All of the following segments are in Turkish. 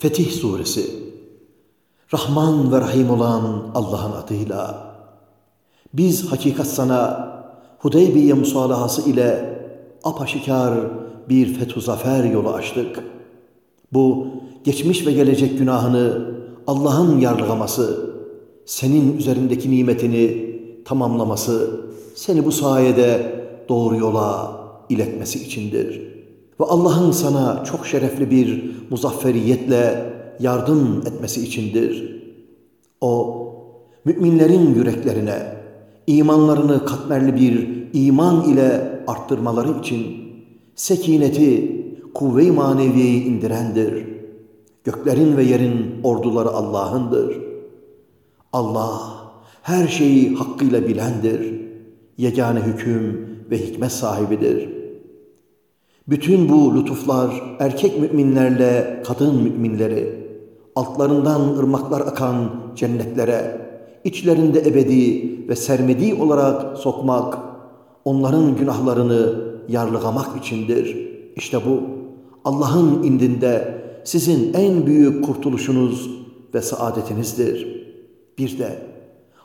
Fetih Suresi Rahman ve Rahim olan Allah'ın adıyla biz hakikat sana Hudeybiye musalahası ile apaşikar bir fethu zafer yolu açtık. Bu geçmiş ve gelecek günahını Allah'ın yarlıgaması, senin üzerindeki nimetini tamamlaması, seni bu sayede doğru yola iletmesi içindir. Ve Allah'ın sana çok şerefli bir muzafferiyetle yardım etmesi içindir. O, müminlerin yüreklerine, imanlarını katmerli bir iman ile arttırmaları için sekineti, kuvve-i maneviyeyi indirendir. Göklerin ve yerin orduları Allah'ındır. Allah her şeyi hakkıyla bilendir. Yegane hüküm ve hikmet sahibidir. Bütün bu lütuflar erkek müminlerle kadın müminleri, altlarından ırmaklar akan cennetlere, içlerinde ebedi ve sermedi olarak sokmak, onların günahlarını yarlıgamak içindir. İşte bu Allah'ın indinde sizin en büyük kurtuluşunuz ve saadetinizdir. Bir de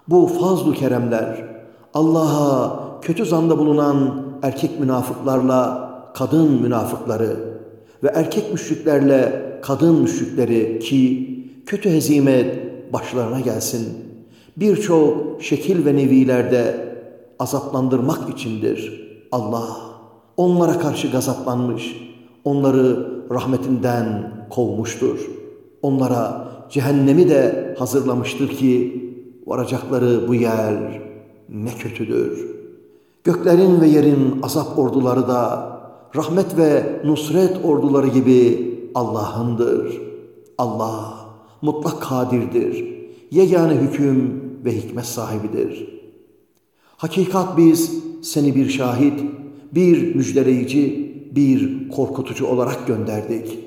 bu fazl-ı keremler Allah'a kötü zanda bulunan erkek münafıklarla kadın münafıkları ve erkek müşriklerle kadın müşrikleri ki kötü hezimet başlarına gelsin. Birçok şekil ve nevilerde azaplandırmak içindir. Allah onlara karşı gazaplanmış, onları rahmetinden kovmuştur. Onlara cehennemi de hazırlamıştır ki varacakları bu yer ne kötüdür. Göklerin ve yerin azap orduları da rahmet ve nusret orduları gibi Allah'ındır. Allah mutlak kadirdir. Yegane hüküm ve hikmet sahibidir. Hakikat biz seni bir şahit, bir müjdeleyici, bir korkutucu olarak gönderdik.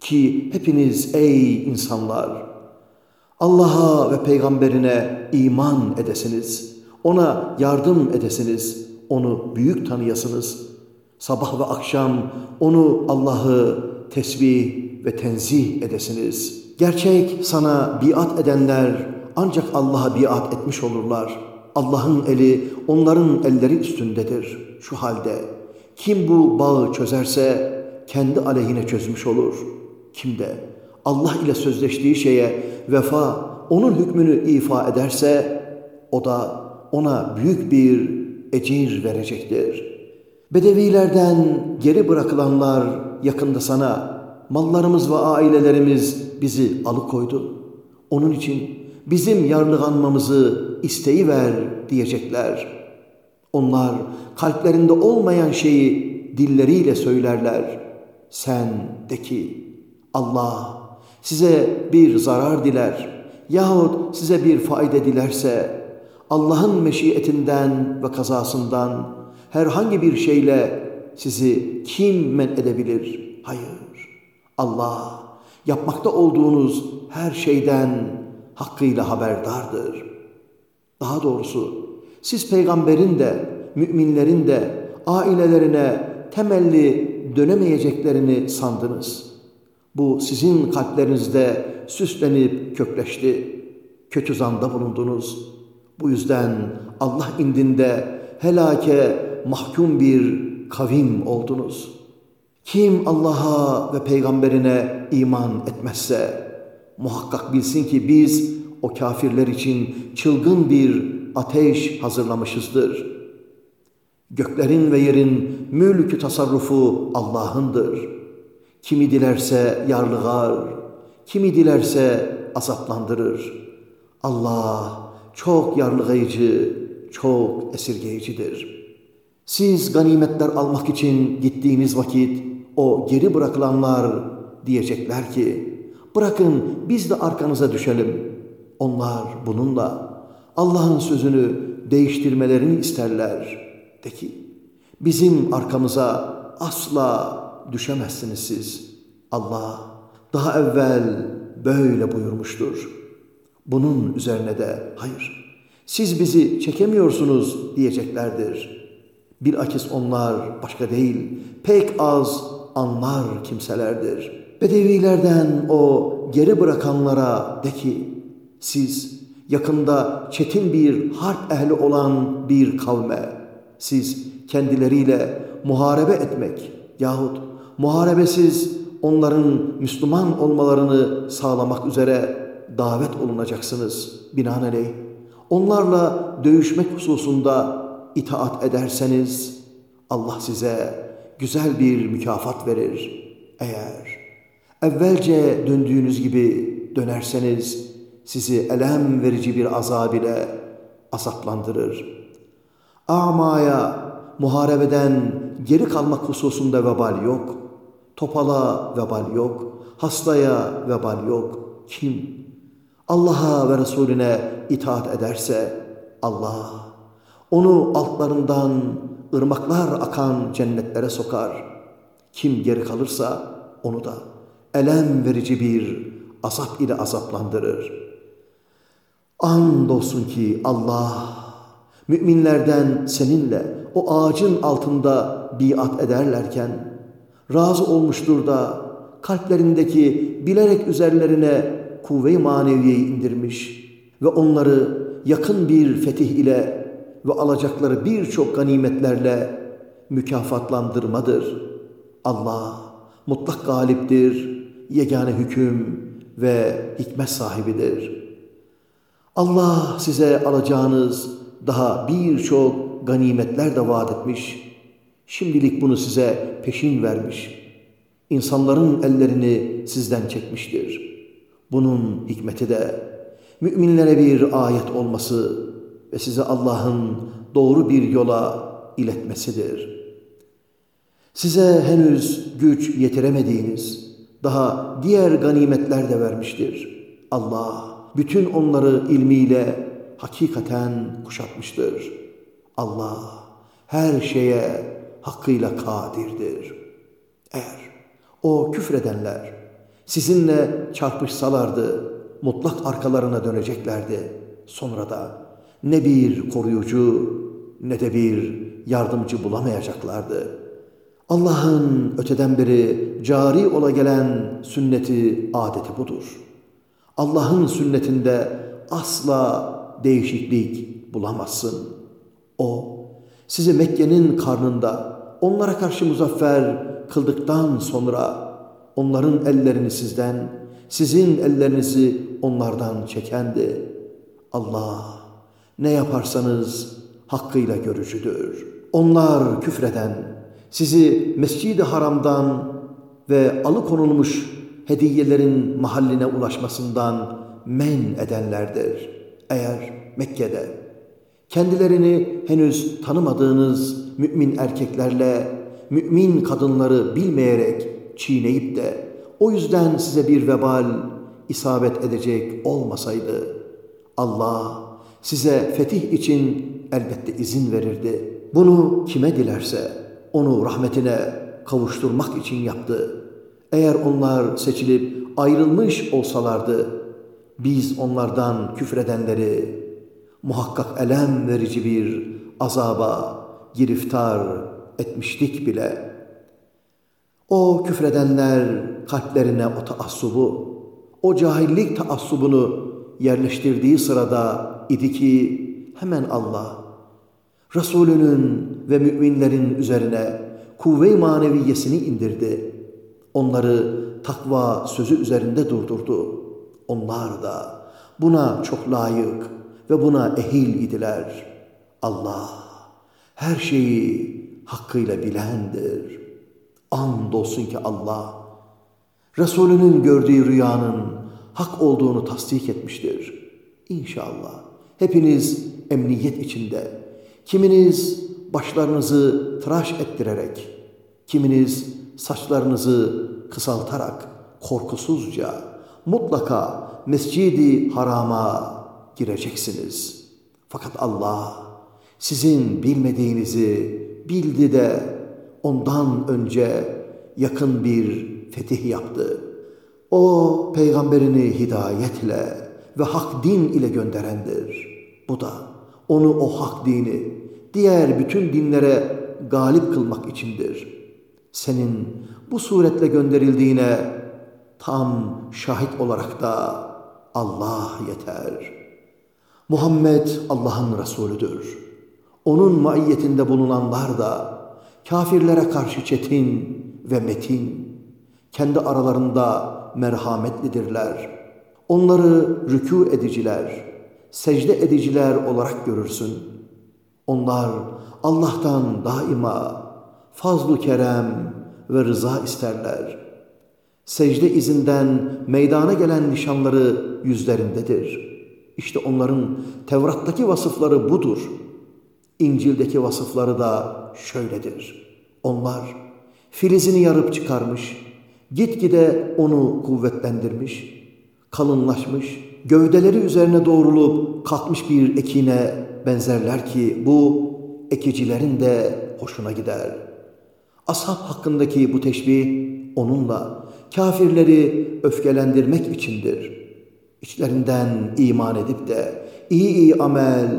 Ki hepiniz ey insanlar Allah'a ve peygamberine iman edesiniz. Ona yardım edesiniz. Onu büyük tanıyasınız. Sabah ve akşam onu Allah'ı tesbih ve tenzih edesiniz. Gerçek sana biat edenler ancak Allah'a biat etmiş olurlar. Allah'ın eli onların elleri üstündedir. Şu halde kim bu bağı çözerse kendi aleyhine çözmüş olur. Kim de Allah ile sözleştiği şeye vefa, onun hükmünü ifa ederse o da ona büyük bir ecir verecektir. Bedevilerden geri bırakılanlar yakında sana mallarımız ve ailelerimiz bizi alıkoydu. Onun için bizim yarlıganmamızı isteği ver diyecekler. Onlar kalplerinde olmayan şeyi dilleriyle söylerler. Sen de ki Allah size bir zarar diler yahut size bir fayda dilerse Allah'ın meşiyetinden ve kazasından herhangi bir şeyle sizi kim men edebilir? Hayır. Allah yapmakta olduğunuz her şeyden hakkıyla haberdardır. Daha doğrusu siz peygamberin de, müminlerin de ailelerine temelli dönemeyeceklerini sandınız. Bu sizin kalplerinizde süslenip kökleşti. Kötü zanda bulundunuz. Bu yüzden Allah indinde helake mahkum bir kavim oldunuz. Kim Allah'a ve peygamberine iman etmezse muhakkak bilsin ki biz o kafirler için çılgın bir ateş hazırlamışızdır. Göklerin ve yerin mülkü tasarrufu Allah'ındır. Kimi dilerse yarlıgar, kimi dilerse azaplandırır. Allah çok yarlıgayıcı, çok esirgeyicidir. Siz ganimetler almak için gittiğiniz vakit o geri bırakılanlar diyecekler ki bırakın biz de arkanıza düşelim. Onlar bununla Allah'ın sözünü değiştirmelerini isterler. De ki bizim arkamıza asla düşemezsiniz siz. Allah daha evvel böyle buyurmuştur. Bunun üzerine de hayır siz bizi çekemiyorsunuz diyeceklerdir. Bir akis onlar başka değil pek az anlar kimselerdir. Bedevilerden o geri bırakanlara de ki, siz yakında çetin bir harp ehli olan bir kavme, siz kendileriyle muharebe etmek yahut muharebesiz onların Müslüman olmalarını sağlamak üzere davet olunacaksınız binaenaleyh. Onlarla dövüşmek hususunda itaat ederseniz Allah size güzel bir mükafat verir. Eğer evvelce döndüğünüz gibi dönerseniz sizi elem verici bir azab ile azaplandırır. Amaya, muharebeden geri kalmak hususunda vebal yok. Topala vebal yok. Hastaya vebal yok. Kim? Allah'a ve Resulüne itaat ederse Allah onu altlarından ırmaklar akan cennetlere sokar. Kim geri kalırsa onu da elem verici bir azap ile azaplandırır. Andolsun ki Allah müminlerden seninle o ağacın altında biat ederlerken razı olmuştur da kalplerindeki bilerek üzerlerine kuvve-i maneviyeyi indirmiş ve onları yakın bir fetih ile ve alacakları birçok ganimetlerle mükafatlandırmadır. Allah mutlak galiptir, yegane hüküm ve hikmet sahibidir. Allah size alacağınız daha birçok ganimetler de vaat etmiş. Şimdilik bunu size peşin vermiş. İnsanların ellerini sizden çekmiştir. Bunun hikmeti de müminlere bir ayet olması ve size Allah'ın doğru bir yola iletmesidir. Size henüz güç yetiremediğiniz daha diğer ganimetler de vermiştir. Allah bütün onları ilmiyle hakikaten kuşatmıştır. Allah her şeye hakkıyla kadirdir. Eğer o küfredenler sizinle çarpışsalardı mutlak arkalarına döneceklerdi. Sonra da ne bir koruyucu ne de bir yardımcı bulamayacaklardı. Allah'ın öteden beri cari ola gelen sünneti, adeti budur. Allah'ın sünnetinde asla değişiklik bulamazsın. O, sizi Mekke'nin karnında onlara karşı muzaffer kıldıktan sonra onların ellerini sizden, sizin ellerinizi onlardan çekendi. Allah ne yaparsanız hakkıyla görücüdür. Onlar küfreden, sizi mescid-i haramdan ve alıkonulmuş hediyelerin mahalline ulaşmasından men edenlerdir. Eğer Mekke'de kendilerini henüz tanımadığınız mümin erkeklerle mümin kadınları bilmeyerek çiğneyip de o yüzden size bir vebal isabet edecek olmasaydı Allah size fetih için elbette izin verirdi. Bunu kime dilerse onu rahmetine kavuşturmak için yaptı. Eğer onlar seçilip ayrılmış olsalardı, biz onlardan küfredenleri muhakkak elem verici bir azaba giriftar etmiştik bile. O küfredenler kalplerine o taassubu, o cahillik taassubunu yerleştirdiği sırada idi ki hemen Allah, Resulünün ve müminlerin üzerine kuvve-i maneviyesini indirdi. Onları takva sözü üzerinde durdurdu. Onlar da buna çok layık ve buna ehil idiler. Allah her şeyi hakkıyla bilendir. Andolsun ki Allah Resulünün gördüğü rüyanın hak olduğunu tasdik etmiştir. İnşallah hepiniz emniyet içinde, kiminiz başlarınızı tıraş ettirerek, kiminiz saçlarınızı kısaltarak korkusuzca mutlaka mescidi harama gireceksiniz. Fakat Allah sizin bilmediğinizi bildi de ondan önce yakın bir fetih yaptı. O peygamberini hidayetle ve hak din ile gönderendir. Bu da onu o hak dini diğer bütün dinlere galip kılmak içindir. Senin bu suretle gönderildiğine tam şahit olarak da Allah yeter. Muhammed Allah'ın Resulüdür. Onun maiyetinde bulunanlar da kafirlere karşı çetin ve metin, kendi aralarında merhametlidirler. Onları rükû ediciler, secde ediciler olarak görürsün. Onlar Allah'tan daima fazlu kerem ve rıza isterler. Secde izinden meydana gelen nişanları yüzlerindedir. İşte onların Tevrat'taki vasıfları budur. İncil'deki vasıfları da şöyledir. Onlar filizini yarıp çıkarmış, gitgide onu kuvvetlendirmiş, kalınlaşmış, gövdeleri üzerine doğrulup kalkmış bir ekine benzerler ki bu ekicilerin de hoşuna gider. Ashab hakkındaki bu teşbih onunla kafirleri öfkelendirmek içindir. İçlerinden iman edip de iyi iyi amel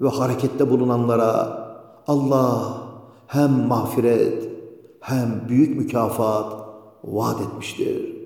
ve harekette bulunanlara Allah hem mağfiret hem büyük mükafat vaat etmiştir.